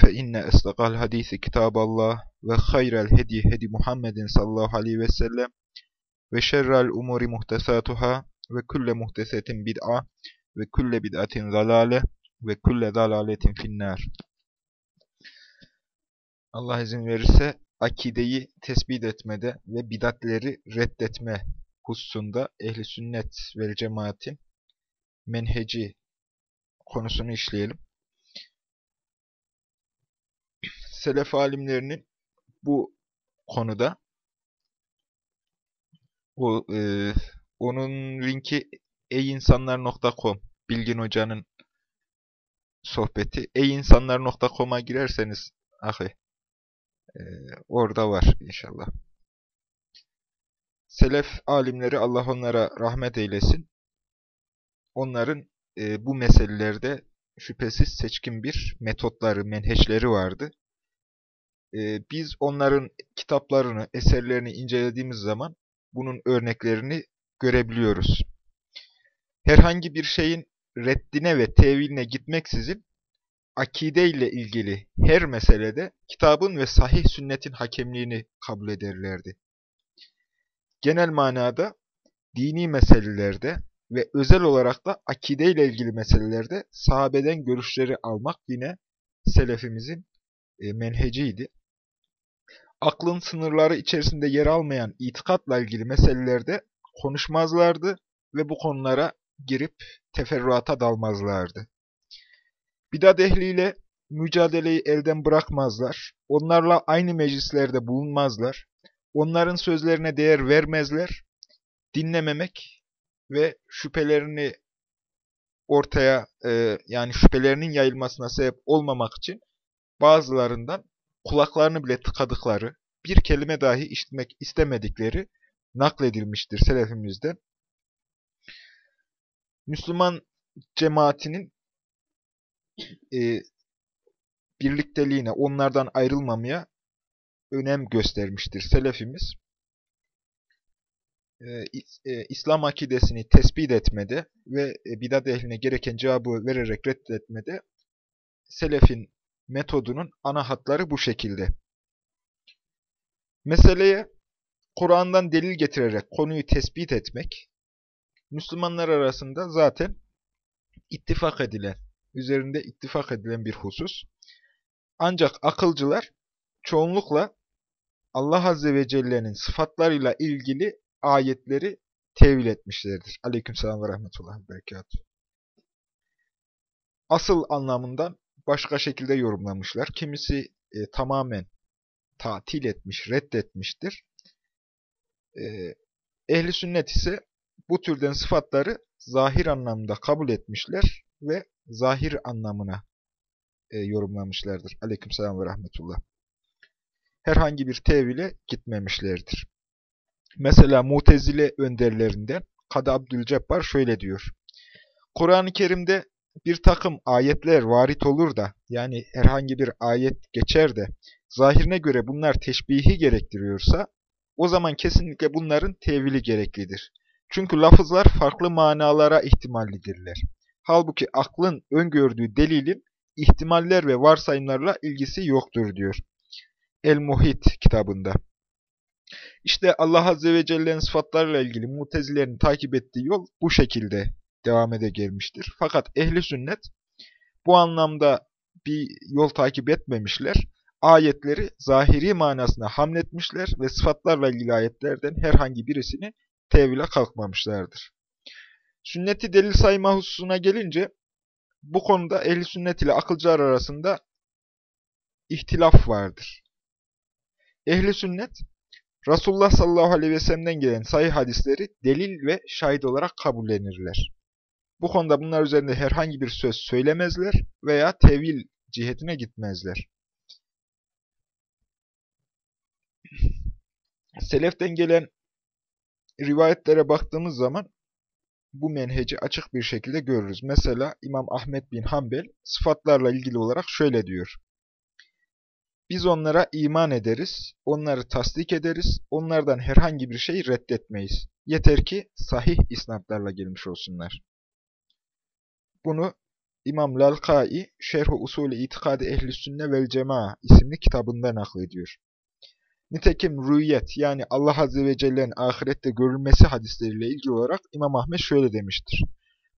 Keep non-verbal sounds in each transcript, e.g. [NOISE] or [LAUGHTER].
fe inne estaqal hadisi kitaballah ve hayral hedi hedi Muhammedin sallallahu aleyhi ve sellem ve şerrel umuri muhtesatuhâ ve külle muhtesetin bid'a ve külle bid'atin zalale ve külle zalaletin finnâr. Allah izin verirse akideyi tespit etmede ve bidatleri reddetme hususunda ehli sünnet ve cemaatin menheci konusunu işleyelim. Selef alimlerinin bu konuda o, e, onun linki eyinsanlar.com Bilgin Hoca'nın sohbeti. eyinsanlar.com'a girerseniz ahi e, orada var inşallah. Selef alimleri Allah onlara rahmet eylesin. Onların e, bu meselelerde şüphesiz seçkin bir metotları, menheçleri vardı. Ee, biz onların kitaplarını, eserlerini incelediğimiz zaman bunun örneklerini görebiliyoruz. Herhangi bir şeyin reddine ve teviline gitmeksizin akide ile ilgili her meselede kitabın ve sahih sünnetin hakemliğini kabul ederlerdi. Genel manada dini meselelerde ve özel olarak da akide ile ilgili meselelerde sahabeden görüşleri almak yine selefimizin e, menheciydi aklın sınırları içerisinde yer almayan itikatla ilgili meselelerde konuşmazlardı ve bu konulara girip teferruata dalmazlardı. Bidat ehliyle mücadeleyi elden bırakmazlar, onlarla aynı meclislerde bulunmazlar, onların sözlerine değer vermezler, dinlememek ve şüphelerini ortaya e, yani şüphelerinin yayılmasına sebep olmamak için bazılarından kulaklarını bile tıkadıkları, bir kelime dahi işitmek istemedikleri nakledilmiştir selefimizden. Müslüman cemaatinin e, birlikteliğine, onlardan ayrılmamaya önem göstermiştir selefimiz. E, e, İslam akidesini tespit etmede ve e, bidat ehline gereken cevabı vererek reddetmede selefin metodunun ana hatları bu şekilde. Meseleye Kur'an'dan delil getirerek konuyu tespit etmek, Müslümanlar arasında zaten ittifak edilen, üzerinde ittifak edilen bir husus. Ancak akılcılar çoğunlukla Allah Azze ve Celle'nin sıfatlarıyla ilgili ayetleri tevil etmişlerdir. Aleykümselam ve rahmetullah ve berekatuhu. Asıl anlamından başka şekilde yorumlamışlar. Kimisi e, tamamen tatil etmiş, reddetmiştir. E, Ehli sünnet ise bu türden sıfatları zahir anlamda kabul etmişler ve zahir anlamına e, yorumlamışlardır. Aleykümselam ve rahmetullah. Herhangi bir tevile gitmemişlerdir. Mesela Mutezile önderlerinden Kadı Abdülcebbar şöyle diyor. Kur'an-ı Kerim'de bir takım ayetler varit olur da, yani herhangi bir ayet geçer de, zahirine göre bunlar teşbihi gerektiriyorsa, o zaman kesinlikle bunların tevili gereklidir. Çünkü lafızlar farklı manalara ihtimallidirler. Halbuki aklın öngördüğü delilin ihtimaller ve varsayımlarla ilgisi yoktur diyor. El-Muhit kitabında. İşte Allah Azze ve Celle'nin sıfatlarıyla ilgili mutezilerin takip ettiği yol bu şekilde devam ede gelmiştir. Fakat ehli sünnet bu anlamda bir yol takip etmemişler. Ayetleri zahiri manasına hamletmişler ve sıfatlarla ilgili ayetlerden herhangi birisini tevhile kalkmamışlardır. Sünneti delil sayma hususuna gelince bu konuda ehli sünnet ile akılcılar arasında ihtilaf vardır. Ehli sünnet Resulullah sallallahu aleyhi ve sellem'den gelen sahih hadisleri delil ve şahit olarak kabullenirler. Bu konuda bunlar üzerinde herhangi bir söz söylemezler veya tevil cihetine gitmezler. Seleften gelen rivayetlere baktığımız zaman bu menheci açık bir şekilde görürüz. Mesela İmam Ahmet bin Hanbel sıfatlarla ilgili olarak şöyle diyor. Biz onlara iman ederiz, onları tasdik ederiz, onlardan herhangi bir şey reddetmeyiz. Yeter ki sahih isnatlarla gelmiş olsunlar. Bunu İmam Lalkai Şerh-i Usulü İtikadi Ehli Sünne vel Cema isimli kitabında naklediyor. Nitekim rüyet yani Allah Azze ve Celle'nin ahirette görülmesi hadisleriyle ilgili olarak İmam Ahmet şöyle demiştir.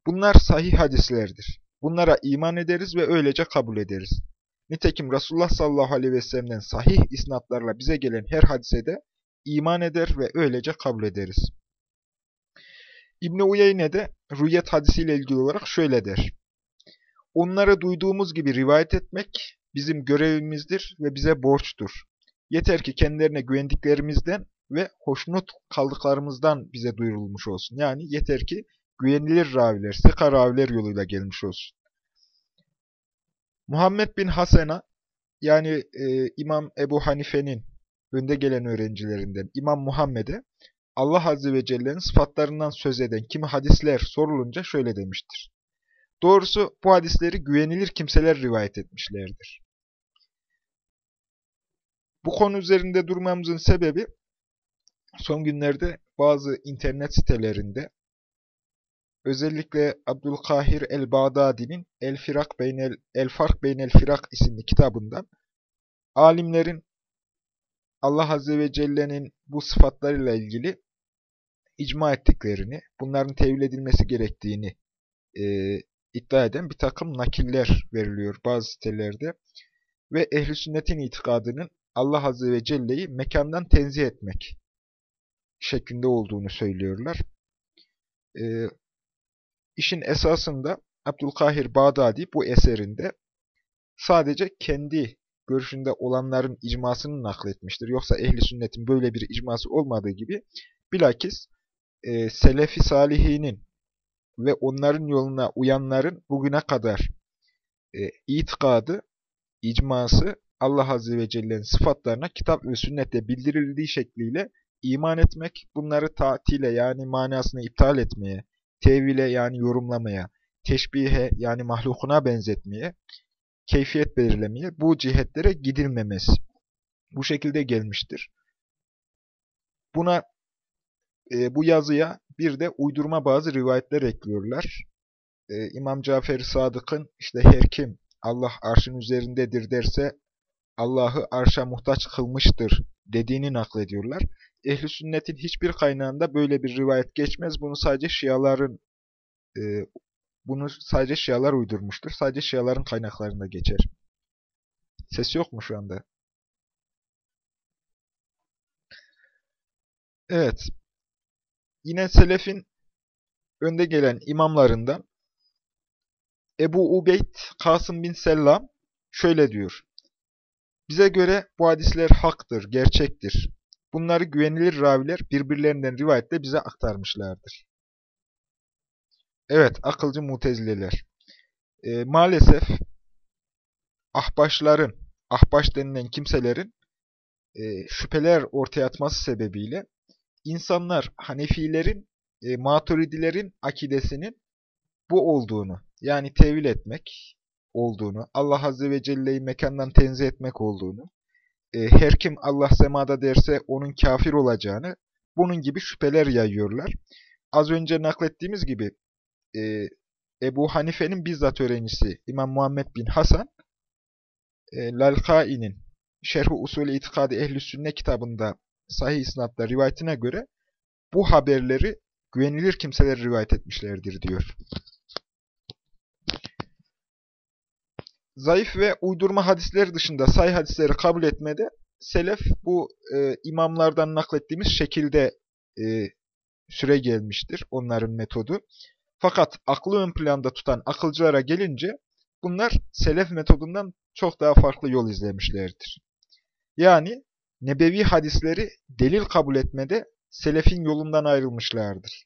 Bunlar sahih hadislerdir. Bunlara iman ederiz ve öylece kabul ederiz. Nitekim Resulullah sallallahu aleyhi ve sellem'den sahih isnatlarla bize gelen her hadisede iman eder ve öylece kabul ederiz. İbn-i Uyeyne de rüyet hadisiyle ilgili olarak şöyle der. Onları duyduğumuz gibi rivayet etmek bizim görevimizdir ve bize borçtur. Yeter ki kendilerine güvendiklerimizden ve hoşnut kaldıklarımızdan bize duyurulmuş olsun. Yani yeter ki güvenilir raviler, sika raviler yoluyla gelmiş olsun. Muhammed bin Hasan'a yani e, İmam Ebu Hanife'nin önde gelen öğrencilerinden İmam Muhammed'e Allah Azze ve Celle'nin sıfatlarından söz eden kimi hadisler sorulunca şöyle demiştir. Doğrusu bu hadisleri güvenilir kimseler rivayet etmişlerdir. Bu konu üzerinde durmamızın sebebi son günlerde bazı internet sitelerinde özellikle Abdülkahir el-Bağdadi'nin El Firak Beynel El Fark Beynel Firak isimli kitabından alimlerin Allah Azze ve Celle'nin bu sıfatlarıyla ilgili icma ettiklerini, bunların tevil edilmesi gerektiğini e, iddia eden bir takım nakiller veriliyor bazı sitelerde. Ve ehli sünnetin itikadının Allah Azze ve Celle'yi mekandan tenzih etmek şeklinde olduğunu söylüyorlar. E, işin esasında Abdülkahir Bağdadi bu eserinde sadece kendi görüşünde olanların icmasını nakletmiştir. Yoksa ehli sünnetin böyle bir icması olmadığı gibi bilakis e, Selefi Salihinin ve onların yoluna uyanların bugüne kadar e, itikadı, icması Allah Azze ve Celle'nin sıfatlarına kitap ve sünnette bildirildiği şekliyle iman etmek, bunları tatile yani manasını iptal etmeye, tevile yani yorumlamaya, teşbihe yani mahlukuna benzetmeye, keyfiyet belirlemeye, bu cihetlere gidilmemesi. Bu şekilde gelmiştir. Buna e, bu yazıya bir de uydurma bazı rivayetler ekliyorlar. E, İmam Cafer Sadık'ın işte her kim Allah arşın üzerindedir derse Allah'ı arşa muhtaç kılmıştır dediğini naklediyorlar. Ehli sünnetin hiçbir kaynağında böyle bir rivayet geçmez. Bunu sadece Şiaların e, bunu sadece Şialar uydurmuştur. Sadece Şiaların kaynaklarında geçer. Ses yok mu şu anda? Evet. Yine Selef'in önde gelen imamlarından Ebu Ubeyd Kasım bin Sellam şöyle diyor. Bize göre bu hadisler haktır, gerçektir. Bunları güvenilir raviler birbirlerinden rivayetle bize aktarmışlardır. Evet, akılcı mutezileler. E, maalesef ahbaşların, ahbaş denilen kimselerin e, şüpheler ortaya atması sebebiyle insanlar Hanefilerin, e, Maturidilerin akidesinin bu olduğunu, yani tevil etmek olduğunu, Allah Azze ve Celle'yi mekandan tenzih etmek olduğunu, e, her kim Allah semada derse onun kafir olacağını, bunun gibi şüpheler yayıyorlar. Az önce naklettiğimiz gibi e, Ebu Hanife'nin bizzat öğrencisi İmam Muhammed bin Hasan, e, Lalkai'nin Şerh-i Usul-i İtikadi Ehl-i Sünne kitabında sahih isnatla rivayetine göre bu haberleri güvenilir kimseler rivayet etmişlerdir diyor. Zayıf ve uydurma hadisleri dışında say hadisleri kabul etmede selef bu e, imamlardan naklettiğimiz şekilde e, süre gelmiştir. Onların metodu. Fakat aklı ön planda tutan akılcılara gelince bunlar selef metodundan çok daha farklı yol izlemişlerdir. Yani nebevi hadisleri delil kabul etmede selefin yolundan ayrılmışlardır.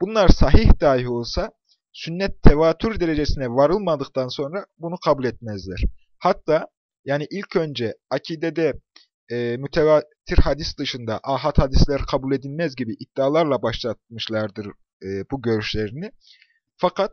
Bunlar sahih dahi olsa sünnet tevatür derecesine varılmadıktan sonra bunu kabul etmezler. Hatta yani ilk önce akidede e, müteva mütevatir hadis dışında ahad hadisler kabul edilmez gibi iddialarla başlatmışlardır e, bu görüşlerini. Fakat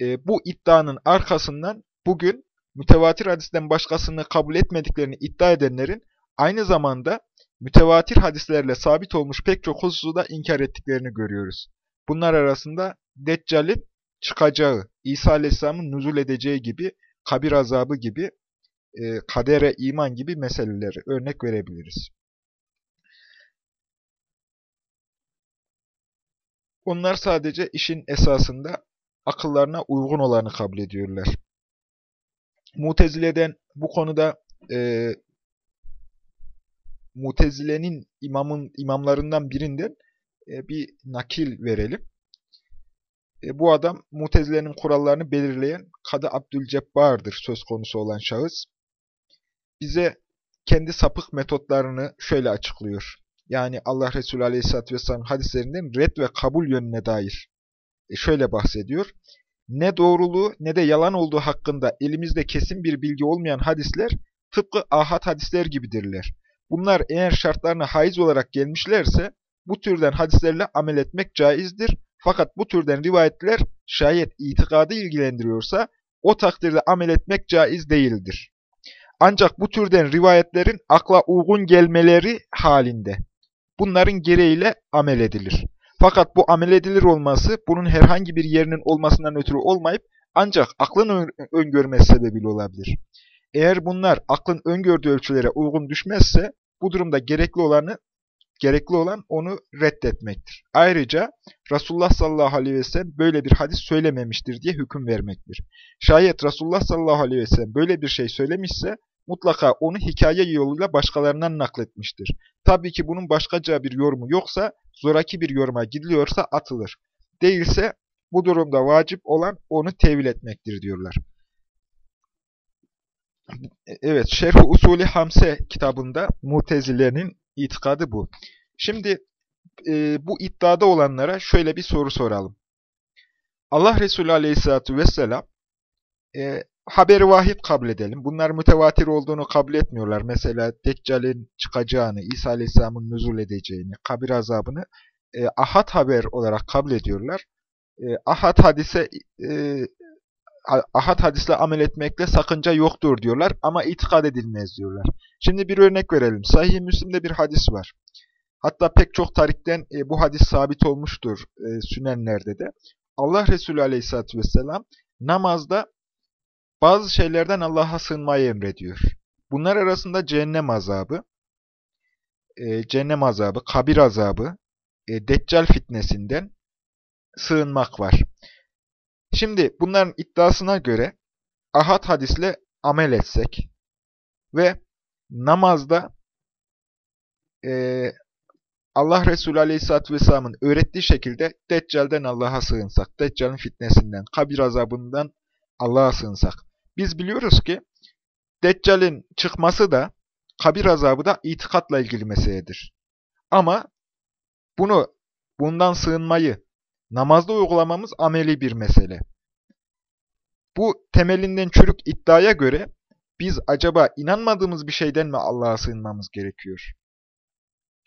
e, bu iddianın arkasından bugün mütevatir hadisten başkasını kabul etmediklerini iddia edenlerin aynı zamanda mütevatir hadislerle sabit olmuş pek çok hususu da inkar ettiklerini görüyoruz. Bunlar arasında Deccal'in çıkacağı, İsa Aleyhisselam'ın nüzul edeceği gibi, kabir azabı gibi, e, kadere iman gibi meseleleri örnek verebiliriz. Onlar sadece işin esasında akıllarına uygun olanı kabul ediyorlar. Mutezile'den bu konuda e, Mutezile'nin imamın imamlarından birinden e, bir nakil verelim. E, bu adam Mutezile'nin kurallarını belirleyen Kadı Abdülcebbar'dır söz konusu olan şahıs. Bize kendi sapık metotlarını şöyle açıklıyor. Yani Allah Resulü Aleyhisselatü Vesselam hadislerinden red ve kabul yönüne dair e, şöyle bahsediyor. Ne doğruluğu ne de yalan olduğu hakkında elimizde kesin bir bilgi olmayan hadisler tıpkı ahad hadisler gibidirler. Bunlar eğer şartlarına haiz olarak gelmişlerse bu türden hadislerle amel etmek caizdir. Fakat bu türden rivayetler şayet itikadı ilgilendiriyorsa o takdirde amel etmek caiz değildir. Ancak bu türden rivayetlerin akla uygun gelmeleri halinde bunların gereğiyle amel edilir. Fakat bu amel edilir olması bunun herhangi bir yerinin olmasından ötürü olmayıp ancak aklın öngörmesi sebebiyle olabilir. Eğer bunlar aklın öngördüğü ölçülere uygun düşmezse bu durumda gerekli olanı gerekli olan onu reddetmektir. Ayrıca Resulullah sallallahu aleyhi ve sellem böyle bir hadis söylememiştir diye hüküm vermektir. Şayet Resulullah sallallahu aleyhi ve sellem böyle bir şey söylemişse mutlaka onu hikaye yoluyla başkalarından nakletmiştir. Tabii ki bunun başkaca bir yorumu yoksa, zoraki bir yoruma gidiliyorsa atılır. Değilse bu durumda vacip olan onu tevil etmektir diyorlar. Evet, Şerh-i Usulü Hamse kitabında Mutezile'nin itikadı bu. Şimdi e, bu iddiada olanlara şöyle bir soru soralım. Allah Resulü Aleyhisselatü Vesselam e, haberi vahid kabul edelim. Bunlar mütevatir olduğunu kabul etmiyorlar. Mesela Deccal'in çıkacağını, İsa Aleyhisselam'ın nüzul edeceğini, kabir azabını e, ahad haber olarak kabul ediyorlar. E, ahad hadise e, ahad hadisle amel etmekle sakınca yoktur diyorlar ama itikad edilmez diyorlar. Şimdi bir örnek verelim. Sahih-i Müslim'de bir hadis var. Hatta pek çok tarikten e, bu hadis sabit olmuştur e, sünenlerde de. Allah Resulü Aleyhisselatü Vesselam namazda bazı şeylerden Allah'a sığınmayı emrediyor. Bunlar arasında cehennem azabı, e, cehennem azabı, kabir azabı, e, deccal fitnesinden sığınmak var. Şimdi bunların iddiasına göre ahad hadisle amel etsek ve namazda e, Allah Resulü Aleyhisselatü Vesselam'ın öğrettiği şekilde Deccal'den Allah'a sığınsak, Deccal'in fitnesinden, kabir azabından Allah'a sığınsak. Biz biliyoruz ki Deccal'in çıkması da, kabir azabı da itikatla ilgili meseledir. Ama bunu, bundan sığınmayı namazda uygulamamız ameli bir mesele. Bu temelinden çürük iddiaya göre biz acaba inanmadığımız bir şeyden mi Allah'a sığınmamız gerekiyor?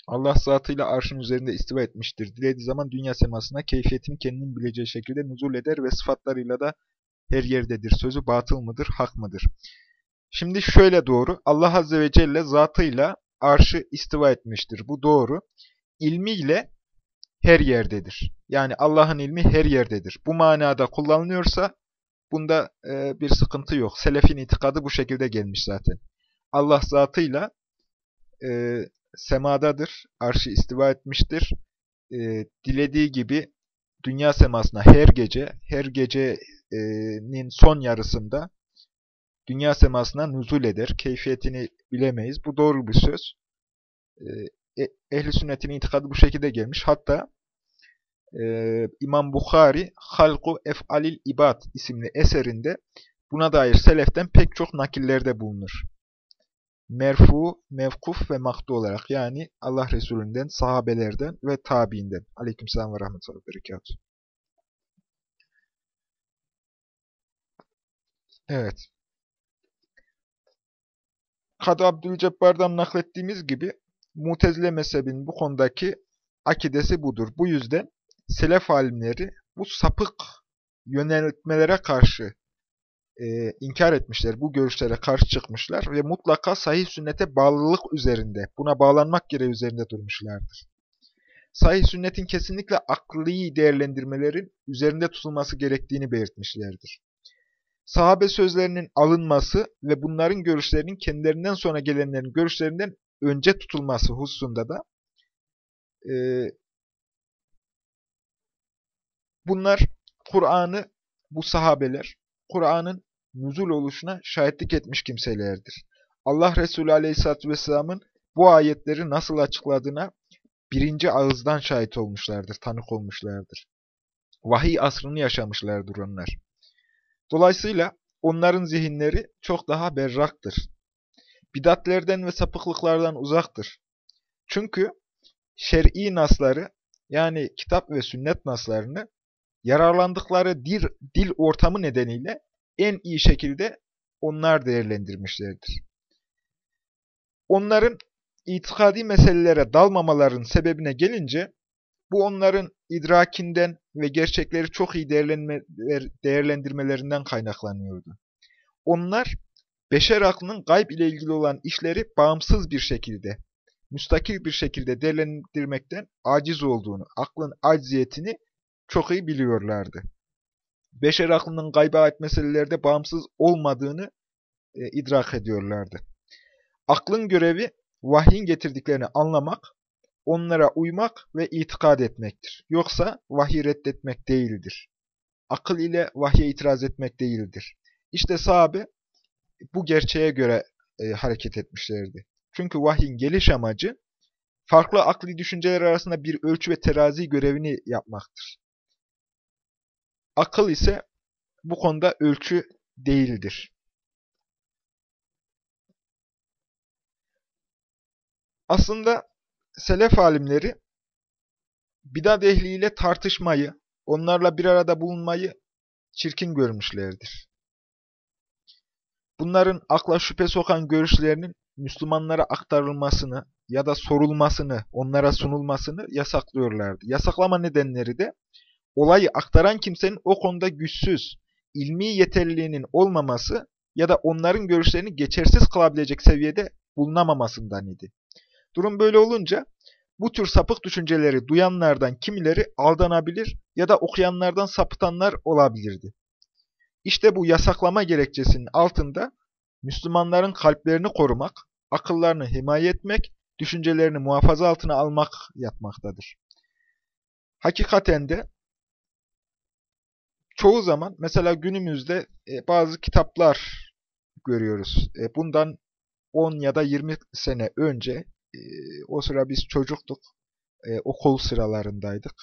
Allah zatıyla arşın üzerinde istiva etmiştir. Dilediği zaman dünya semasına keyfiyetini kendinin bileceği şekilde nuzul eder ve sıfatlarıyla da her yerdedir. Sözü batıl mıdır, hak mıdır? Şimdi şöyle doğru. Allah Azze ve Celle zatıyla arşı istiva etmiştir. Bu doğru. İlmiyle her yerdedir. Yani Allah'ın ilmi her yerdedir. Bu manada kullanılıyorsa bunda e, bir sıkıntı yok. Selefin itikadı bu şekilde gelmiş zaten. Allah zatıyla e, semadadır, arşı istiva etmiştir. E, dilediği gibi dünya semasına her gece, her gecenin son yarısında dünya semasına nüzul eder. Keyfiyetini bilemeyiz. Bu doğru bir söz. E, Ehli sünnetin itikadı bu şekilde gelmiş. Hatta e, İmam Bukhari Halku Ef'alil İbad isimli eserinde buna dair seleften pek çok nakillerde bulunur merfu, mevkuf ve maktu olarak yani Allah Resulü'nden, sahabelerden ve tabiinden. Aleykümselam ve rahmetullahi ve berekatuhu. Evet. Kadı Abdülcebbar'dan naklettiğimiz gibi Mutezile mezhebinin bu konudaki akidesi budur. Bu yüzden selef alimleri bu sapık yöneltmelere karşı e, inkar etmişler, bu görüşlere karşı çıkmışlar ve mutlaka sahih sünnete bağlılık üzerinde, buna bağlanmak gereği üzerinde durmuşlardır. Sahih sünnetin kesinlikle akli değerlendirmelerin üzerinde tutulması gerektiğini belirtmişlerdir. Sahabe sözlerinin alınması ve bunların görüşlerinin kendilerinden sonra gelenlerin görüşlerinden önce tutulması hususunda da e, bunlar Kur'an'ı, bu sahabeler, Kur'an'ın nüzul oluşuna şahitlik etmiş kimselerdir. Allah Resulü Aleyhisselatü Vesselam'ın bu ayetleri nasıl açıkladığına birinci ağızdan şahit olmuşlardır, tanık olmuşlardır. Vahiy asrını yaşamışlardır onlar. Dolayısıyla onların zihinleri çok daha berraktır. Bidatlerden ve sapıklıklardan uzaktır. Çünkü şer'i nasları yani kitap ve sünnet naslarını yararlandıkları dil, dil ortamı nedeniyle en iyi şekilde onlar değerlendirmişlerdir. Onların itikadi meselelere dalmamaların sebebine gelince, bu onların idrakinden ve gerçekleri çok iyi değerlendirmelerinden kaynaklanıyordu. Onlar, beşer aklının gayb ile ilgili olan işleri bağımsız bir şekilde, müstakil bir şekilde değerlendirmekten aciz olduğunu, aklın acziyetini çok iyi biliyorlardı. Beşer aklının gayba ait meselelerde bağımsız olmadığını e, idrak ediyorlardı. Aklın görevi vahyin getirdiklerini anlamak, onlara uymak ve itikad etmektir. Yoksa vahiy reddetmek değildir. Akıl ile vahye itiraz etmek değildir. İşte sahabe bu gerçeğe göre e, hareket etmişlerdi. Çünkü vahyin geliş amacı farklı akli düşünceler arasında bir ölçü ve terazi görevini yapmaktır. Akıl ise bu konuda ölçü değildir. Aslında selef alimleri bidat ehliyle tartışmayı, onlarla bir arada bulunmayı çirkin görmüşlerdir. Bunların akla şüphe sokan görüşlerinin Müslümanlara aktarılmasını ya da sorulmasını, onlara sunulmasını yasaklıyorlardı. Yasaklama nedenleri de olayı aktaran kimsenin o konuda güçsüz, ilmi yeterliliğinin olmaması ya da onların görüşlerini geçersiz kılabilecek seviyede bulunamamasından idi. Durum böyle olunca bu tür sapık düşünceleri duyanlardan kimileri aldanabilir ya da okuyanlardan sapıtanlar olabilirdi. İşte bu yasaklama gerekçesinin altında Müslümanların kalplerini korumak, akıllarını himaye etmek, düşüncelerini muhafaza altına almak yatmaktadır. Hakikaten de çoğu zaman mesela günümüzde e, bazı kitaplar görüyoruz. E, bundan 10 ya da 20 sene önce e, o sıra biz çocuktuk. Okul sıralarındaydık.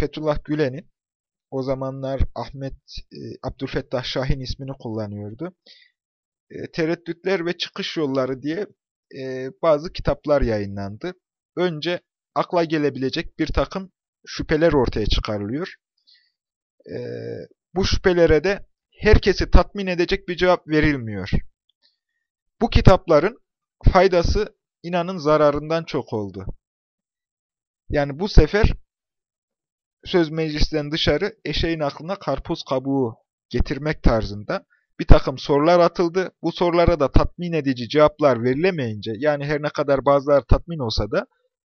Fethullah Gülen'in o zamanlar Ahmet e, Abdülfettah Şahin ismini kullanıyordu. E, Tereddütler ve Çıkış Yolları diye e, bazı kitaplar yayınlandı. Önce akla gelebilecek bir takım şüpheler ortaya çıkarılıyor e, bu şüphelere de herkesi tatmin edecek bir cevap verilmiyor. Bu kitapların faydası inanın zararından çok oldu. Yani bu sefer söz meclisten dışarı eşeğin aklına karpuz kabuğu getirmek tarzında bir takım sorular atıldı. Bu sorulara da tatmin edici cevaplar verilemeyince, yani her ne kadar bazıları tatmin olsa da,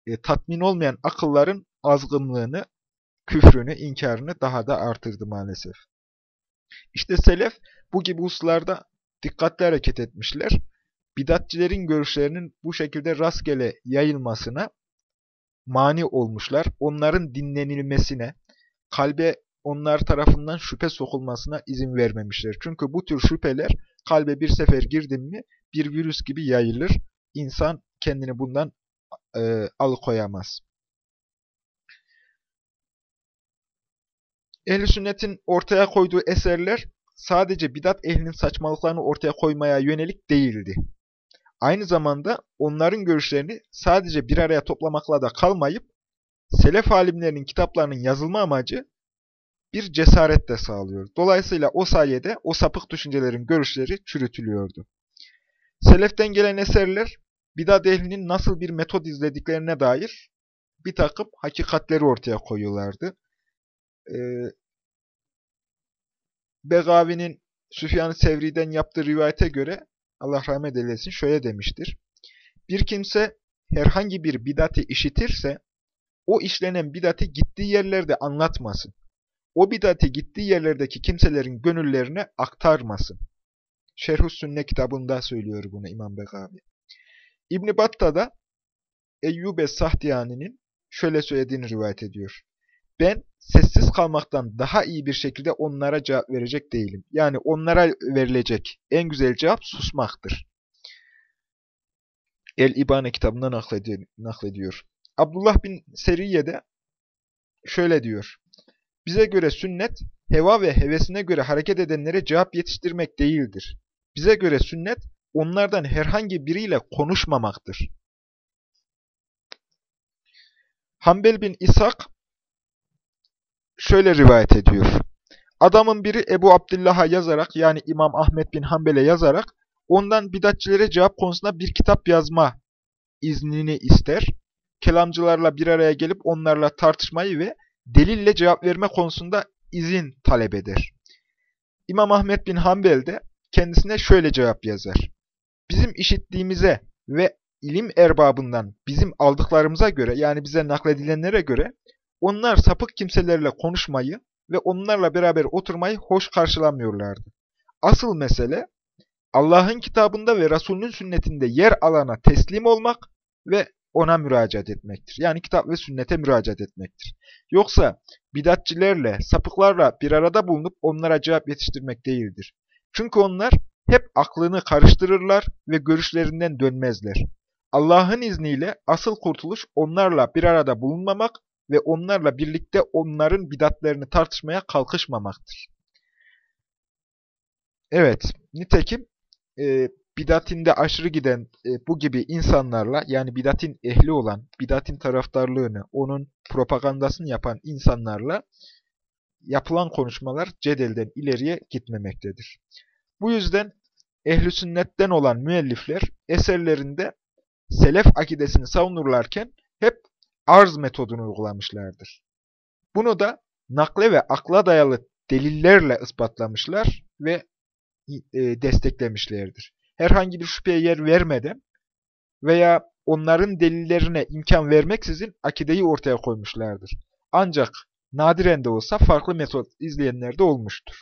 e, tatmin olmayan akılların azgınlığını küfrünü, inkarını daha da artırdı maalesef. İşte selef bu gibi hususlarda dikkatli hareket etmişler. Bidatçilerin görüşlerinin bu şekilde rastgele yayılmasına mani olmuşlar. Onların dinlenilmesine, kalbe onlar tarafından şüphe sokulmasına izin vermemişler. Çünkü bu tür şüpheler kalbe bir sefer girdim mi bir virüs gibi yayılır. İnsan kendini bundan e, alıkoyamaz. Ehl-i sünnetin ortaya koyduğu eserler sadece bidat ehlinin saçmalıklarını ortaya koymaya yönelik değildi. Aynı zamanda onların görüşlerini sadece bir araya toplamakla da kalmayıp, selef alimlerinin kitaplarının yazılma amacı bir cesaret de sağlıyor. Dolayısıyla o sayede o sapık düşüncelerin görüşleri çürütülüyordu. Seleften gelen eserler bidat ehlinin nasıl bir metod izlediklerine dair bir takım hakikatleri ortaya koyuyorlardı. Ee, Begavi'nin Süfyan-ı Sevri'den yaptığı rivayete göre Allah rahmet eylesin şöyle demiştir. Bir kimse herhangi bir bidati işitirse o işlenen bidati gittiği yerlerde anlatmasın. O bidati gittiği yerlerdeki kimselerin gönüllerine aktarmasın. Şerhus Sünne kitabında söylüyor bunu İmam Begavi. İbn Batta'da Eyyube Sahdiyani'nin şöyle söylediğini rivayet ediyor. Ben sessiz kalmaktan daha iyi bir şekilde onlara cevap verecek değilim. Yani onlara verilecek en güzel cevap susmaktır. El-İbane kitabında naklediyor. naklediyor. Abdullah bin Seriye de şöyle diyor. Bize göre sünnet, heva ve hevesine göre hareket edenlere cevap yetiştirmek değildir. Bize göre sünnet, onlardan herhangi biriyle konuşmamaktır. Hanbel bin İshak şöyle rivayet ediyor. Adamın biri Ebu Abdullah'a yazarak yani İmam Ahmet bin Hanbel'e yazarak ondan bidatçilere cevap konusunda bir kitap yazma iznini ister. Kelamcılarla bir araya gelip onlarla tartışmayı ve delille cevap verme konusunda izin talep eder. İmam Ahmet bin Hanbel de kendisine şöyle cevap yazar. Bizim işittiğimize ve ilim erbabından bizim aldıklarımıza göre yani bize nakledilenlere göre onlar sapık kimselerle konuşmayı ve onlarla beraber oturmayı hoş karşılamıyorlardı. Asıl mesele Allah'ın kitabında ve Resulünün sünnetinde yer alana teslim olmak ve ona müracaat etmektir. Yani kitap ve sünnete müracaat etmektir. Yoksa bidatçilerle, sapıklarla bir arada bulunup onlara cevap yetiştirmek değildir. Çünkü onlar hep aklını karıştırırlar ve görüşlerinden dönmezler. Allah'ın izniyle asıl kurtuluş onlarla bir arada bulunmamak ve onlarla birlikte onların bidatlerini tartışmaya kalkışmamaktır. Evet, nitekim e, bidatinde aşırı giden e, bu gibi insanlarla yani bidatin ehli olan, bidatin taraftarlığını, onun propagandasını yapan insanlarla yapılan konuşmalar cedelden ileriye gitmemektedir. Bu yüzden ehli sünnetten olan müellifler eserlerinde selef akidesini savunurlarken hep arz metodunu uygulamışlardır. Bunu da nakle ve akla dayalı delillerle ispatlamışlar ve e, desteklemişlerdir. Herhangi bir şüpheye yer vermeden veya onların delillerine imkan vermeksizin akideyi ortaya koymuşlardır. Ancak nadiren de olsa farklı metot izleyenler de olmuştur.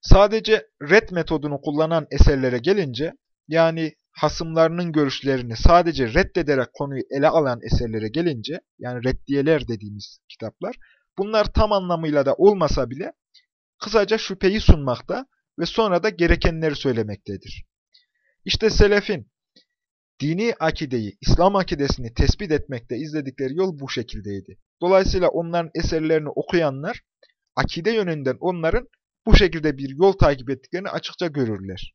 Sadece red metodunu kullanan eserlere gelince, yani hasımlarının görüşlerini sadece reddederek konuyu ele alan eserlere gelince, yani reddiyeler dediğimiz kitaplar, bunlar tam anlamıyla da olmasa bile kısaca şüpheyi sunmakta ve sonra da gerekenleri söylemektedir. İşte selefin dini akideyi, İslam akidesini tespit etmekte izledikleri yol bu şekildeydi. Dolayısıyla onların eserlerini okuyanlar, akide yönünden onların bu şekilde bir yol takip ettiklerini açıkça görürler.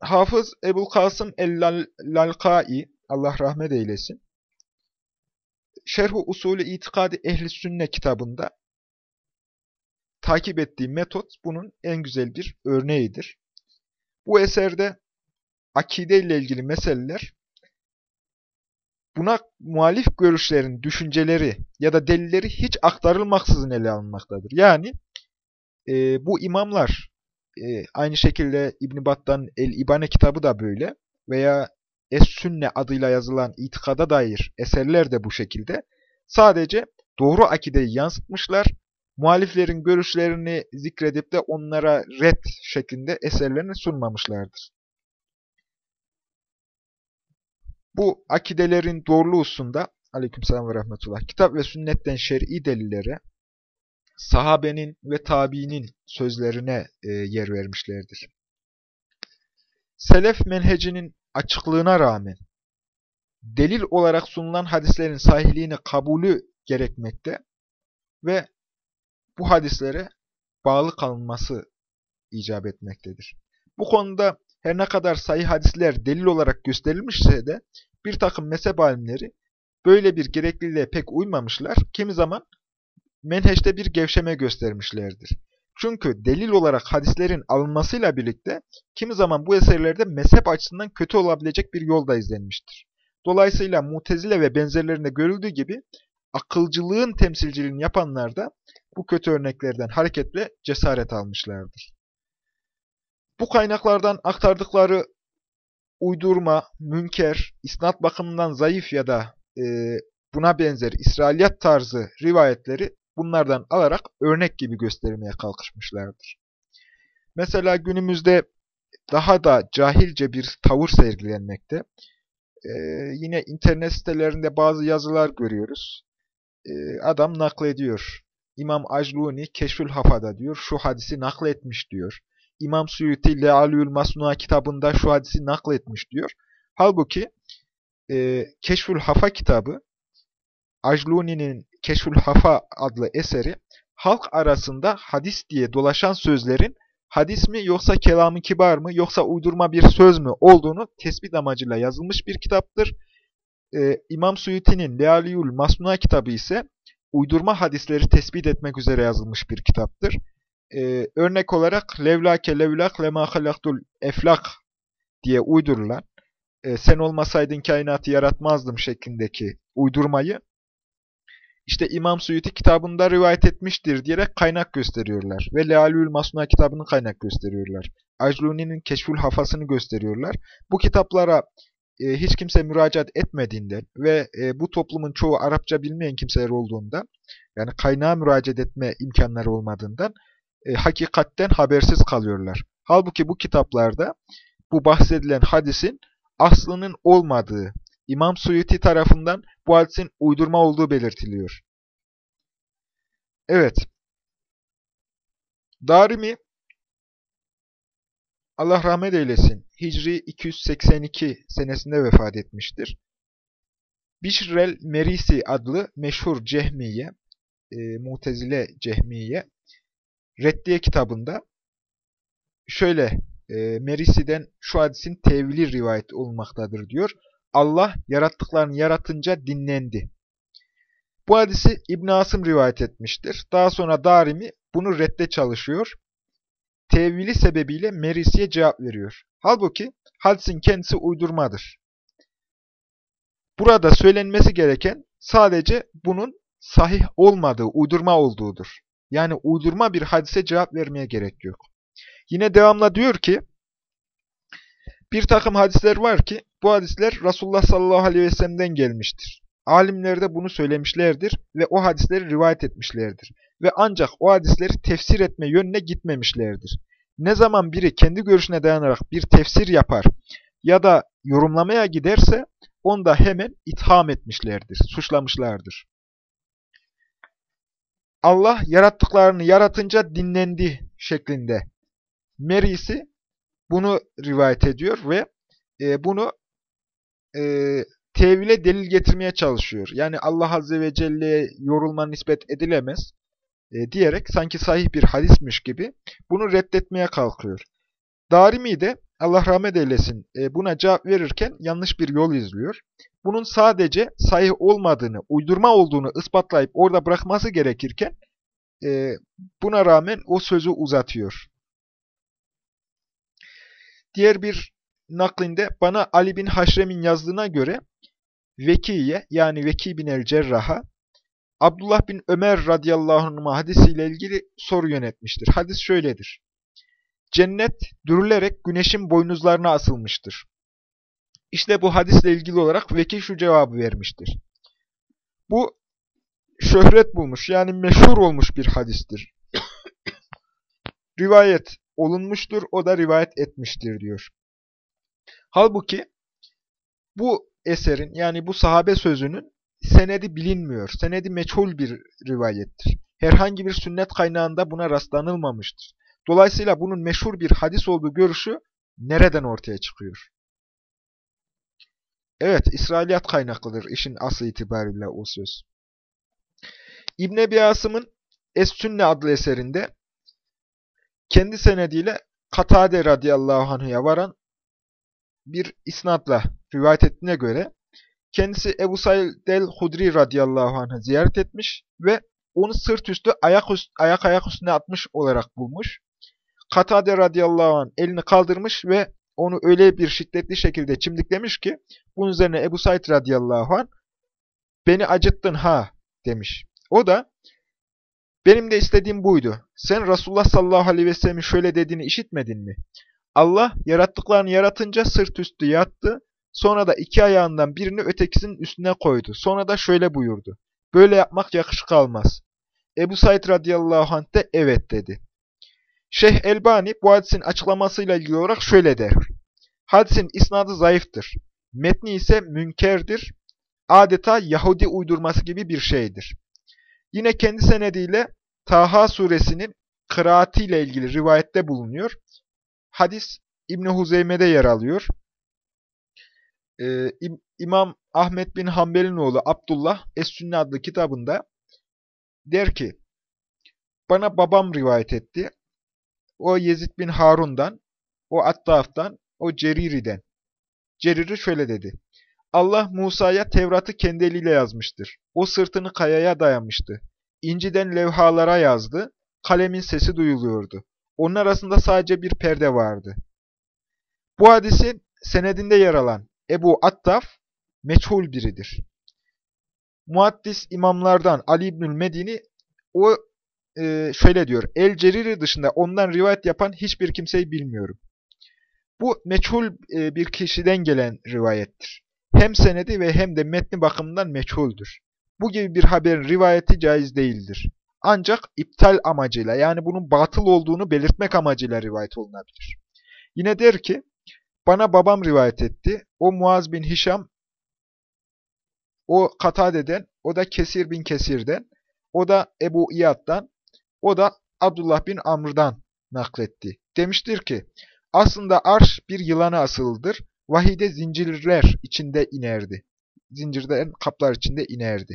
Hafız Ebul Kasım el-Lalkai, Allah rahmet eylesin, Şerh-u Usulü İtikadi Ehli Sünne kitabında takip ettiği metot bunun en güzel bir örneğidir. Bu eserde akide ile ilgili meseleler buna muhalif görüşlerin düşünceleri ya da delilleri hiç aktarılmaksızın ele alınmaktadır. Yani e, bu imamlar e, aynı şekilde İbn Battan El-İbane kitabı da böyle veya Es-Sünne adıyla yazılan itikada dair eserler de bu şekilde. Sadece doğru akideyi yansıtmışlar, muhaliflerin görüşlerini zikredip de onlara red şeklinde eserlerini sunmamışlardır. Bu akidelerin doğruluğu hususunda aleykümselam ve rahmetullah kitap ve sünnetten şer'i delillere, sahabenin ve tabiinin sözlerine e, yer vermişlerdir. Selef menhecinin açıklığına rağmen delil olarak sunulan hadislerin sahihliğini kabulü gerekmekte ve bu hadislere bağlı kalınması icap etmektedir. Bu konuda her ne kadar sayı hadisler delil olarak gösterilmişse de bir takım mezhep alimleri böyle bir gerekliliğe pek uymamışlar. Kimi zaman menheşte bir gevşeme göstermişlerdir. Çünkü delil olarak hadislerin alınmasıyla birlikte kimi zaman bu eserlerde mezhep açısından kötü olabilecek bir yol da izlenmiştir. Dolayısıyla mutezile ve benzerlerinde görüldüğü gibi akılcılığın temsilciliğini yapanlar da bu kötü örneklerden hareketle cesaret almışlardır. Bu kaynaklardan aktardıkları uydurma, münker, isnat bakımından zayıf ya da e, buna benzer İsrailiyat tarzı rivayetleri bunlardan alarak örnek gibi göstermeye kalkışmışlardır. Mesela günümüzde daha da cahilce bir tavır sergilenmekte. Ee, yine internet sitelerinde bazı yazılar görüyoruz. Ee, adam naklediyor. İmam Acluni Keşfül Hafa'da diyor, şu hadisi nakletmiş diyor. İmam Suyuti Lealül Masnua kitabında şu hadisi nakletmiş diyor. Halbuki e, Keşfül Hafa kitabı Ajluni'nin Keşfül Hafa adlı eseri halk arasında hadis diye dolaşan sözlerin hadis mi yoksa kelamı kibar mı yoksa uydurma bir söz mü olduğunu tespit amacıyla yazılmış bir kitaptır. Ee, İmam Suyuti'nin Lealiyul Masnuna kitabı ise uydurma hadisleri tespit etmek üzere yazılmış bir kitaptır. Ee, örnek olarak levlake levlak lema halaktul eflak diye uydurulan e, sen olmasaydın kainatı yaratmazdım şeklindeki uydurmayı işte İmam Suyuti kitabında rivayet etmiştir diyerek kaynak gösteriyorlar. Ve Lealül Masuna kitabını kaynak gösteriyorlar. Ajluni'nin Keşfül Hafasını gösteriyorlar. Bu kitaplara e, hiç kimse müracaat etmediğinden ve e, bu toplumun çoğu Arapça bilmeyen kimseler olduğundan, yani kaynağa müracaat etme imkanları olmadığından, e, hakikatten habersiz kalıyorlar. Halbuki bu kitaplarda bu bahsedilen hadisin aslının olmadığı, İmam Suyuti tarafından bu hadisin uydurma olduğu belirtiliyor. Evet. Darimi Allah rahmet eylesin. Hicri 282 senesinde vefat etmiştir. Bişrel Merisi adlı meşhur Cehmiye, e, Mutezile Cehmiye, Reddiye kitabında şöyle e, Merisi'den şu hadisin tevili rivayet olmaktadır diyor. Allah yarattıklarını yaratınca dinlendi. Bu hadisi İbn Asım rivayet etmiştir. Daha sonra Darimi bunu redde çalışıyor. Tevili sebebiyle Merisi'ye cevap veriyor. Halbuki hadisin kendisi uydurmadır. Burada söylenmesi gereken sadece bunun sahih olmadığı, uydurma olduğudur. Yani uydurma bir hadise cevap vermeye gerek yok. Yine devamla diyor ki, bir takım hadisler var ki bu hadisler Resulullah sallallahu aleyhi ve sellem'den gelmiştir. Alimler de bunu söylemişlerdir ve o hadisleri rivayet etmişlerdir. Ve ancak o hadisleri tefsir etme yönüne gitmemişlerdir. Ne zaman biri kendi görüşüne dayanarak bir tefsir yapar ya da yorumlamaya giderse onu da hemen itham etmişlerdir, suçlamışlardır. Allah yarattıklarını yaratınca dinlendi şeklinde. Merisi bunu rivayet ediyor ve e, bunu e, tevile delil getirmeye çalışıyor. Yani Allah Azze ve Celle'ye yorulma nispet edilemez e, diyerek sanki sahih bir hadismiş gibi bunu reddetmeye kalkıyor. Darimi de Allah rahmet eylesin e, buna cevap verirken yanlış bir yol izliyor. Bunun sadece sahih olmadığını, uydurma olduğunu ispatlayıp orada bırakması gerekirken e, buna rağmen o sözü uzatıyor. Diğer bir naklinde bana Ali bin Haşrem'in yazdığına göre Vekiye yani Veki bin el-Cerrah'a Abdullah bin Ömer radıyallahu anh hadisiyle ilgili soru yönetmiştir. Hadis şöyledir. Cennet dürülerek güneşin boynuzlarına asılmıştır. İşte bu hadisle ilgili olarak Veki şu cevabı vermiştir. Bu şöhret bulmuş yani meşhur olmuş bir hadistir. [COUGHS] Rivayet olunmuştur, o da rivayet etmiştir diyor. Halbuki bu eserin yani bu sahabe sözünün senedi bilinmiyor. Senedi meçhul bir rivayettir. Herhangi bir sünnet kaynağında buna rastlanılmamıştır. Dolayısıyla bunun meşhur bir hadis olduğu görüşü nereden ortaya çıkıyor? Evet, İsrailiyat kaynaklıdır işin aslı itibariyle o söz. İbn Ebi Asım'ın Es-Sünne adlı eserinde kendi senediyle Katade radıyallahu anh'a varan bir isnatla rivayet ettiğine göre kendisi Ebu Said el-Hudri radıyallahu anh'ı ziyaret etmiş ve onu sırt üstü ayak, üst, ayak ayak üstüne atmış olarak bulmuş. Katade radıyallahu anh elini kaldırmış ve onu öyle bir şiddetli şekilde çimdiklemiş ki bunun üzerine Ebu Said radıyallahu anh beni acıttın ha demiş. O da benim de istediğim buydu. Sen Resulullah sallallahu aleyhi ve sellem'in şöyle dediğini işitmedin mi? Allah yarattıklarını yaratınca sırt üstü yattı. Sonra da iki ayağından birini ötekisinin üstüne koydu. Sonra da şöyle buyurdu. Böyle yapmak yakışık almaz. Ebu Said radıyallahu anh de evet dedi. Şeyh Elbani bu hadisin açıklamasıyla ilgili olarak şöyle der. Hadisin isnadı zayıftır. Metni ise münkerdir. Adeta Yahudi uydurması gibi bir şeydir. Yine kendi senediyle Taha suresinin kıraatiyle ilgili rivayette bulunuyor. Hadis İbni Huzeyme'de yer alıyor. Ee, İmam Ahmet bin Hanbel'in oğlu Abdullah Es-Sünne adlı kitabında der ki, bana babam rivayet etti. O Yezid bin Harun'dan, o Attaf'tan, o Ceriri'den. Ceriri şöyle dedi. Allah Musa'ya Tevrat'ı kendi eliyle yazmıştır. O sırtını kayaya dayamıştı. İnciden levhalara yazdı. Kalemin sesi duyuluyordu. Onun arasında sadece bir perde vardı. Bu hadisin senedinde yer alan Ebu Attaf meçhul biridir. Muaddis imamlardan Ali İbnül Medini o e, şöyle diyor. El Ceriri dışında ondan rivayet yapan hiçbir kimseyi bilmiyorum. Bu meçhul e, bir kişiden gelen rivayettir. Hem senedi ve hem de metni bakımından meçhuldür. Bu gibi bir haberin rivayeti caiz değildir. Ancak iptal amacıyla yani bunun batıl olduğunu belirtmek amacıyla rivayet olunabilir. Yine der ki, bana babam rivayet etti. O Muaz bin Hişam, o Katade'den, o da Kesir bin Kesir'den, o da Ebu İyad'dan, o da Abdullah bin Amr'dan nakletti. Demiştir ki, aslında arş bir yılana asılıdır. Vahide zincirler içinde inerdi. Zincirden kaplar içinde inerdi.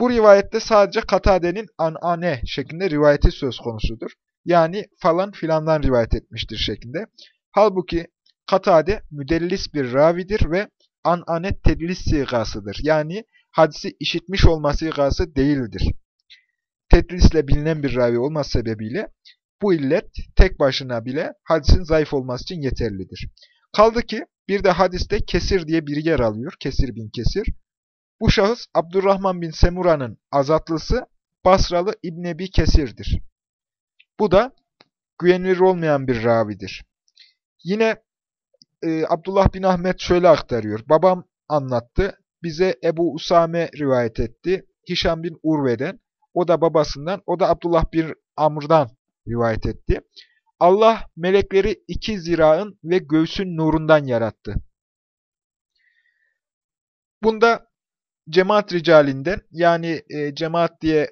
Bu rivayette sadece Katade'nin anane şeklinde rivayeti söz konusudur. Yani falan filandan rivayet etmiştir şeklinde. Halbuki Katade müdellis bir ravidir ve anane tedlis sigasıdır. Yani hadisi işitmiş olma sigası değildir. Tedlisle bilinen bir ravi olması sebebiyle bu illet tek başına bile hadisin zayıf olması için yeterlidir. Kaldı ki bir de hadiste Kesir diye bir yer alıyor. Kesir bin Kesir. Bu şahıs Abdurrahman bin Semura'nın azatlısı Basralı İbn Ebi Kesir'dir. Bu da güvenilir olmayan bir ravidir. Yine e, Abdullah bin Ahmet şöyle aktarıyor. Babam anlattı. Bize Ebu Usame rivayet etti. Hişam bin Urve'den. O da babasından. O da Abdullah bin Amr'dan rivayet etti. Allah melekleri iki ziraın ve göğsün nurundan yarattı. Bunda cemaat ricalinden yani e, cemaat diye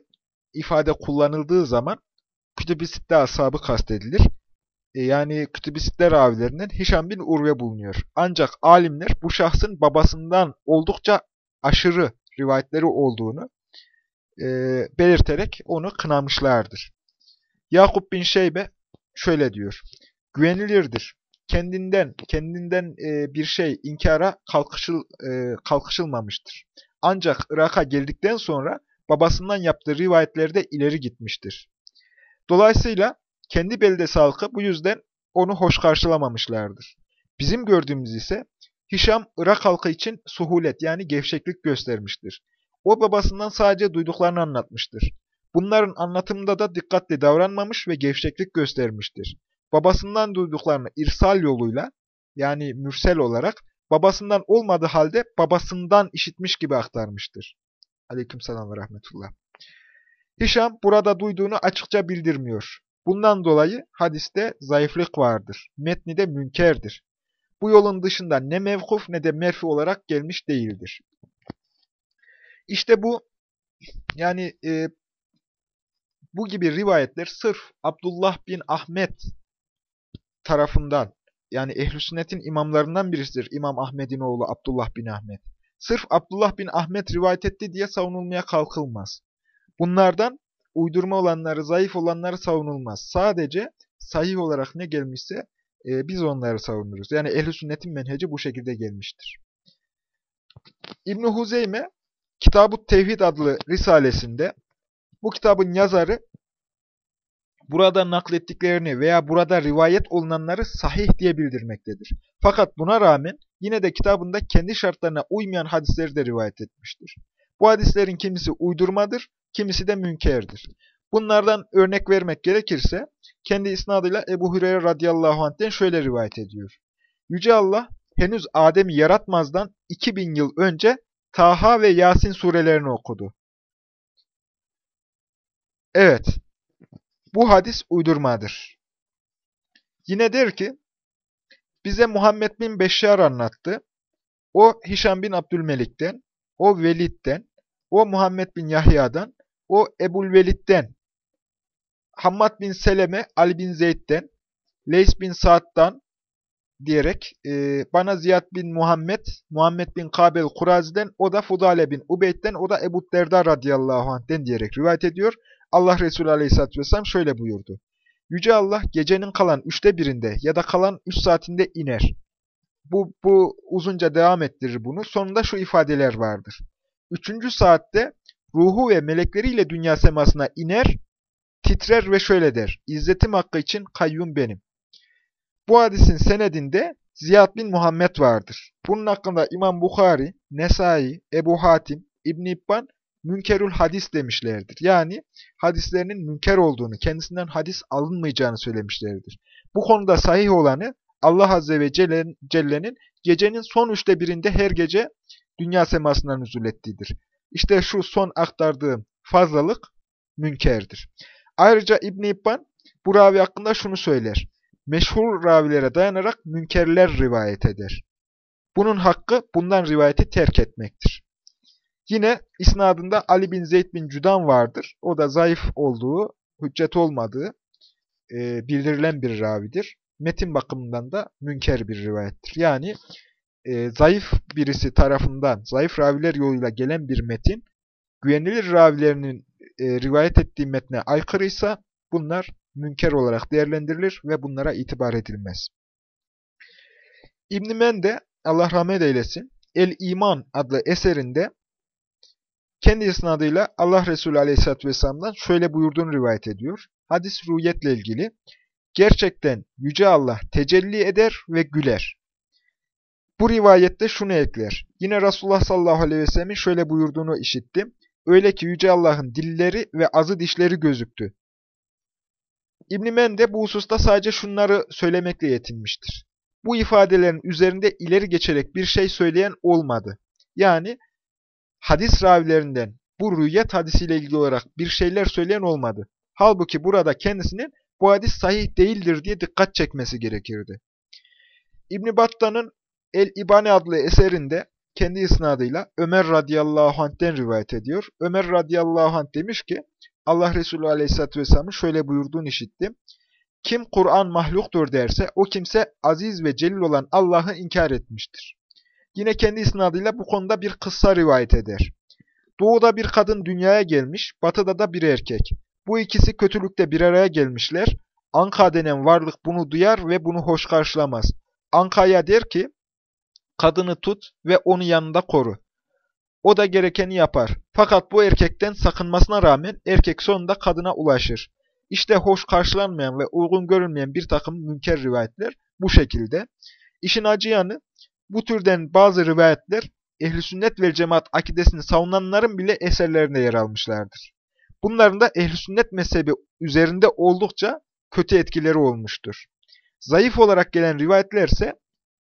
ifade kullanıldığı zaman kütüb-i sitte ashabı kastedilir. E, yani kütüb-i sitte ravilerinden Hişam bin Urve bulunuyor. Ancak alimler bu şahsın babasından oldukça aşırı rivayetleri olduğunu e, belirterek onu kınamışlardır. Yakup bin Şeybe şöyle diyor. Güvenilirdir. Kendinden kendinden e, bir şey inkara kalkışıl, e, kalkışılmamıştır. Ancak Irak'a geldikten sonra babasından yaptığı rivayetlerde ileri gitmiştir. Dolayısıyla kendi beldesi halkı bu yüzden onu hoş karşılamamışlardır. Bizim gördüğümüz ise Hişam Irak halkı için suhulet yani gevşeklik göstermiştir. O babasından sadece duyduklarını anlatmıştır. Bunların anlatımında da dikkatli davranmamış ve gevşeklik göstermiştir. Babasından duyduklarını irsal yoluyla yani mürsel olarak babasından olmadığı halde babasından işitmiş gibi aktarmıştır. Aleykümselam ve rahmetullah. Hişam burada duyduğunu açıkça bildirmiyor. Bundan dolayı hadiste zayıflık vardır. Metni de münkerdir. Bu yolun dışında ne mevkuf ne de merfi olarak gelmiş değildir. İşte bu yani e, bu gibi rivayetler sırf Abdullah bin Ahmet tarafından yani ehl Sünnetin imamlarından birisidir İmam Ahmet'in oğlu Abdullah bin Ahmet. Sırf Abdullah bin Ahmet rivayet etti diye savunulmaya kalkılmaz. Bunlardan uydurma olanları, zayıf olanları savunulmaz. Sadece sahih olarak ne gelmişse e, biz onları savunuruz. Yani ehl Sünnetin menheci bu şekilde gelmiştir. İbn Huzeyme Kitab-ı Tevhid adlı risalesinde Bu kitabın yazarı burada naklettiklerini veya burada rivayet olunanları sahih diye bildirmektedir. Fakat buna rağmen yine de kitabında kendi şartlarına uymayan hadisleri de rivayet etmiştir. Bu hadislerin kimisi uydurmadır, kimisi de münkerdir. Bunlardan örnek vermek gerekirse, kendi isnadıyla Ebu Hureyre radıyallahu anh'ten şöyle rivayet ediyor. Yüce Allah henüz Adem'i yaratmazdan 2000 yıl önce Taha ve Yasin surelerini okudu. Evet, bu hadis uydurmadır. Yine der ki, bize Muhammed bin Beşşar anlattı. O Hişam bin Abdülmelik'ten, o Velid'den, o Muhammed bin Yahya'dan, o Ebul Velid'den, Hammad bin Seleme, Ali bin Zeyd'den, Leys bin Sa'd'dan diyerek e, bana Ziyad bin Muhammed, Muhammed bin Kabel Kurazi'den, o da Fudale bin Ubeyd'den, o da Ebu Derda radıyallahu anh'den diyerek rivayet ediyor. Allah Resulü aleyhisselatü vesselam şöyle buyurdu. Yüce Allah gecenin kalan üçte birinde ya da kalan üç saatinde iner. Bu, bu uzunca devam ettirir bunu. Sonunda şu ifadeler vardır. Üçüncü saatte ruhu ve melekleriyle dünya semasına iner, titrer ve şöyle der. İzzetim hakkı için kayyum benim. Bu hadisin senedinde Ziyad bin Muhammed vardır. Bunun hakkında İmam Bukhari, Nesai, Ebu Hatim, İbn İbban münkerül hadis demişlerdir. Yani hadislerinin münker olduğunu, kendisinden hadis alınmayacağını söylemişlerdir. Bu konuda sahih olanı Allah Azze ve Celle'nin gecenin son üçte birinde her gece dünya semasından nüzul ettiğidir. İşte şu son aktardığım fazlalık münkerdir. Ayrıca İbn-i İbban bu ravi hakkında şunu söyler. Meşhur ravilere dayanarak münkerler rivayet eder. Bunun hakkı bundan rivayeti terk etmektir. Yine isnadında Ali bin Zeyd bin Cüdan vardır. O da zayıf olduğu, hüccet olmadığı e, bildirilen bir ravidir. Metin bakımından da münker bir rivayettir. Yani e, zayıf birisi tarafından, zayıf raviler yoluyla gelen bir metin, güvenilir ravilerinin e, rivayet ettiği metne aykırıysa bunlar münker olarak değerlendirilir ve bunlara itibar edilmez. İbn-i Mende, Allah rahmet eylesin, El-İman adlı eserinde kendi isnadıyla Allah Resulü Aleyhisselatü Vesselam'dan şöyle buyurduğunu rivayet ediyor. Hadis ruhiyetle ilgili. Gerçekten Yüce Allah tecelli eder ve güler. Bu rivayette şunu ekler. Yine Resulullah sallallahu aleyhi ve sellemin şöyle buyurduğunu işittim. Öyle ki Yüce Allah'ın dilleri ve azı dişleri gözüktü. İbn-i Mende bu hususta sadece şunları söylemekle yetinmiştir. Bu ifadelerin üzerinde ileri geçerek bir şey söyleyen olmadı. Yani hadis ravilerinden bu rüyet hadisiyle ilgili olarak bir şeyler söyleyen olmadı. Halbuki burada kendisinin bu hadis sahih değildir diye dikkat çekmesi gerekirdi. İbn Battah'ın El-İbane adlı eserinde kendi isnadıyla Ömer radıyallahu anh'ten rivayet ediyor. Ömer radıyallahu anh demiş ki, Allah Resulü aleyhissalatü vesselamın şöyle buyurduğunu işittim. Kim Kur'an mahluktur derse o kimse aziz ve celil olan Allah'ı inkar etmiştir. Yine kendi isnadıyla bu konuda bir kıssa rivayet eder. Doğuda bir kadın dünyaya gelmiş, batıda da bir erkek. Bu ikisi kötülükte bir araya gelmişler. Anka denen varlık bunu duyar ve bunu hoş karşılamaz. Anka'ya der ki, kadını tut ve onu yanında koru. O da gerekeni yapar. Fakat bu erkekten sakınmasına rağmen erkek sonunda kadına ulaşır. İşte hoş karşılanmayan ve uygun görünmeyen bir takım münker rivayetler bu şekilde. İşin acı yanı bu türden bazı rivayetler ehli sünnet ve cemaat akidesini savunanların bile eserlerinde yer almışlardır. Bunların da ehli sünnet mezhebi üzerinde oldukça kötü etkileri olmuştur. Zayıf olarak gelen rivayetler ise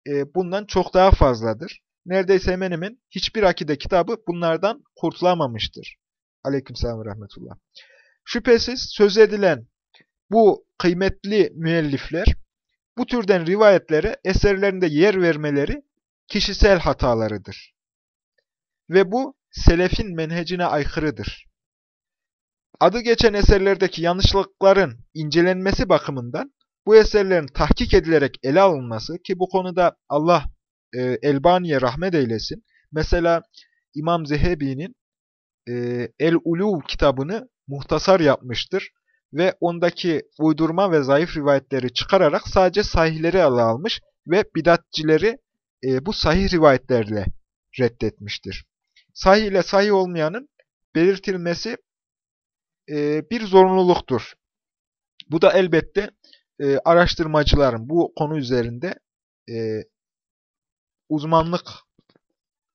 e, bundan çok daha fazladır. Neredeyse hemen hemen hiçbir akide kitabı bunlardan kurtulamamıştır. Aleykümselam ve rahmetullah. Şüphesiz söz edilen bu kıymetli müellifler bu türden rivayetlere eserlerinde yer vermeleri kişisel hatalarıdır. Ve bu selefin menhecine aykırıdır. Adı geçen eserlerdeki yanlışlıkların incelenmesi bakımından bu eserlerin tahkik edilerek ele alınması ki bu konuda Allah e, Elbani'ye rahmet eylesin. Mesela İmam Zehebi'nin e, El-Uluv kitabını muhtasar yapmıştır ve ondaki uydurma ve zayıf rivayetleri çıkararak sadece sahihleri ele almış ve bidatçileri e, bu sahih rivayetlerle reddetmiştir. Sahih ile sahih olmayanın belirtilmesi e, bir zorunluluktur. Bu da elbette e, araştırmacıların bu konu üzerinde e, uzmanlık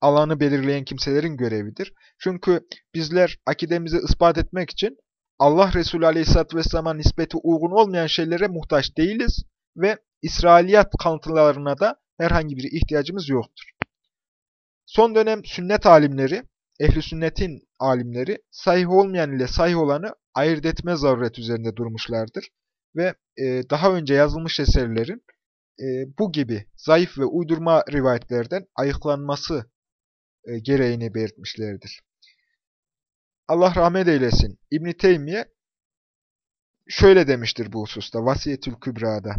alanı belirleyen kimselerin görevidir. Çünkü bizler akidemizi ispat etmek için Allah Resulü Aleyhisselatü Vesselam'a nispeti uygun olmayan şeylere muhtaç değiliz ve İsrailiyat kalıntılarına da herhangi bir ihtiyacımız yoktur. Son dönem sünnet alimleri, ehli sünnetin alimleri sahih olmayan ile sahih olanı ayırt etme zaruret üzerinde durmuşlardır. Ve e, daha önce yazılmış eserlerin e, bu gibi zayıf ve uydurma rivayetlerden ayıklanması e, gereğini belirtmişlerdir. Allah rahmet eylesin. İbn Teymiye şöyle demiştir bu hususta Vasiyetül Kübra'da.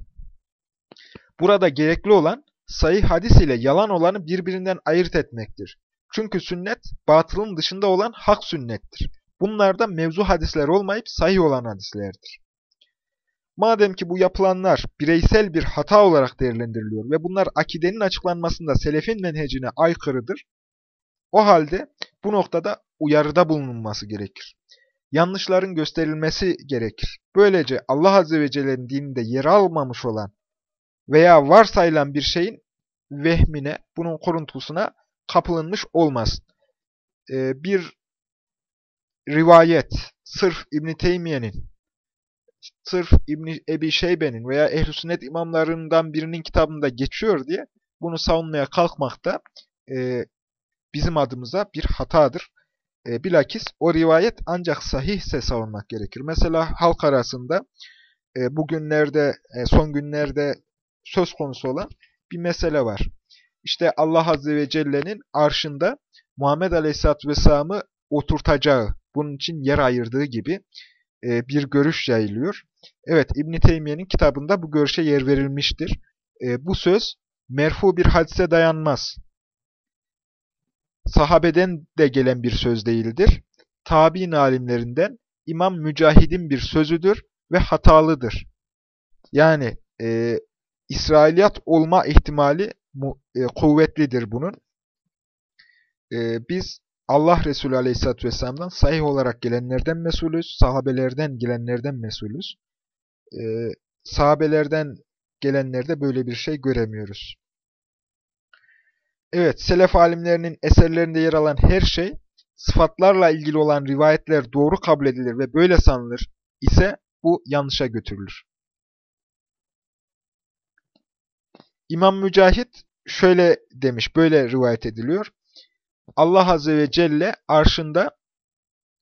Burada gerekli olan sayı hadis ile yalan olanı birbirinden ayırt etmektir. Çünkü sünnet batılın dışında olan hak sünnettir. Bunlar da mevzu hadisler olmayıp sahih olan hadislerdir. Madem ki bu yapılanlar bireysel bir hata olarak değerlendiriliyor ve bunlar akidenin açıklanmasında selefin menhecine aykırıdır, o halde bu noktada uyarıda bulunulması gerekir. Yanlışların gösterilmesi gerekir. Böylece Allah Azze ve Celle'nin dininde yer almamış olan veya varsayılan bir şeyin vehmine, bunun koruntusuna kapılınmış olmaz. Ee, bir rivayet, sırf İbn Teymiye'nin, sırf İbn Ebi Şeybe'nin veya Ehl-i Sünnet imamlarından birinin kitabında geçiyor diye bunu savunmaya kalkmak da e, bizim adımıza bir hatadır. E, bilakis o rivayet ancak sahihse savunmak gerekir. Mesela halk arasında e, bugünlerde, e, son günlerde söz konusu olan bir mesele var. İşte Allah Azze ve Celle'nin arşında Muhammed Aleyhisselatü Vesselam'ı oturtacağı, bunun için yer ayırdığı gibi e, bir görüş yayılıyor. Evet, İbn Teymiye'nin kitabında bu görüşe yer verilmiştir. E, bu söz merfu bir hadise dayanmaz sahabeden de gelen bir söz değildir. Tabi'in alimlerinden İmam Mücahid'in bir sözüdür ve hatalıdır. Yani e, İsrailiyat olma ihtimali e, kuvvetlidir bunun. E, biz Allah Resulü Aleyhisselatü Vesselam'dan sahih olarak gelenlerden mesulüz, sahabelerden gelenlerden mesulüz. E, sahabelerden gelenlerde böyle bir şey göremiyoruz. Evet, selef alimlerinin eserlerinde yer alan her şey, sıfatlarla ilgili olan rivayetler doğru kabul edilir ve böyle sanılır ise bu yanlışa götürülür. İmam Mücahit şöyle demiş, böyle rivayet ediliyor. Allah Azze ve Celle arşında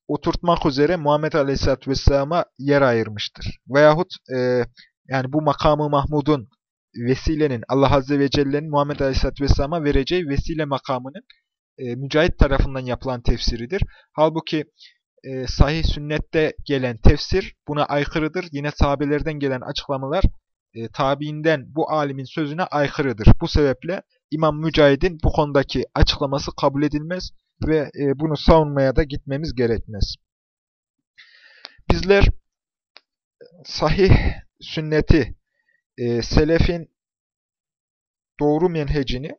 oturtmak üzere Muhammed Aleyhisselatü Vesselam'a yer ayırmıştır. Veyahut e, yani bu makamı Mahmud'un vesilenin, Allah Azze ve Celle'nin Muhammed Aleyhisselatü Vesselam'a vereceği vesile makamının e, Mücahit tarafından yapılan tefsiridir. Halbuki e, sahih sünnette gelen tefsir buna aykırıdır. Yine sahabelerden gelen açıklamalar e, tabiinden bu alimin sözüne aykırıdır. Bu sebeple İmam Mücahid'in bu konudaki açıklaması kabul edilmez ve e, bunu savunmaya da gitmemiz gerekmez. Bizler sahih sünneti e, selefin doğru menhecini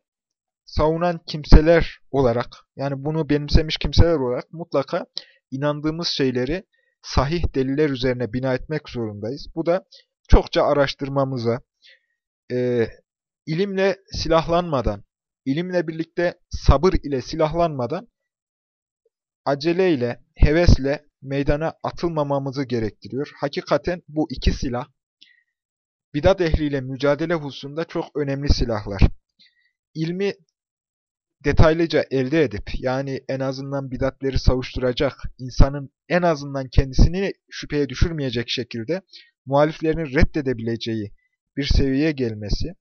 savunan kimseler olarak, yani bunu benimsemiş kimseler olarak mutlaka inandığımız şeyleri sahih deliller üzerine bina etmek zorundayız. Bu da çokça araştırmamıza, e, ilimle silahlanmadan, ilimle birlikte sabır ile silahlanmadan, aceleyle, hevesle meydana atılmamamızı gerektiriyor. Hakikaten bu iki silah, bidat ehliyle mücadele hususunda çok önemli silahlar. İlmi detaylıca elde edip, yani en azından bidatleri savuşturacak, insanın en azından kendisini şüpheye düşürmeyecek şekilde muhaliflerini reddedebileceği bir seviyeye gelmesi,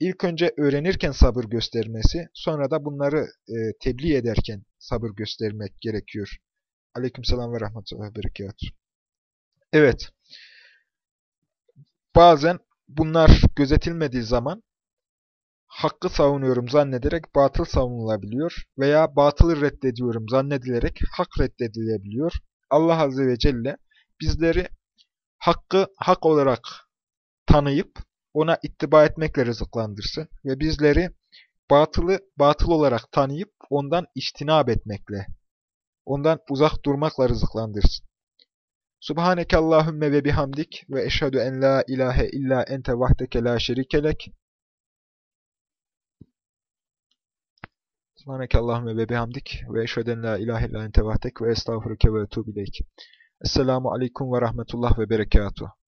ilk önce öğrenirken sabır göstermesi, sonra da bunları e, tebliğ ederken sabır göstermek gerekiyor. Aleykümselam ve rahmetullah berekat. Evet bazen bunlar gözetilmediği zaman hakkı savunuyorum zannederek batıl savunulabiliyor veya batılı reddediyorum zannedilerek hak reddedilebiliyor. Allah Azze ve Celle bizleri hakkı hak olarak tanıyıp ona ittiba etmekle rızıklandırsın ve bizleri batılı batıl olarak tanıyıp ondan iştinab etmekle, ondan uzak durmakla rızıklandırsın. Subhaneke Allahümme ve bihamdik ve eşhedü en la ilahe illa ente vahdeke la şerikelek. Subhaneke Allahümme ve bihamdik ve eşhedü en la ilahe illa ente vahdek ve estağfuruke ve etubu ileyk. Esselamu aleyküm ve rahmetullah ve berekatuhu.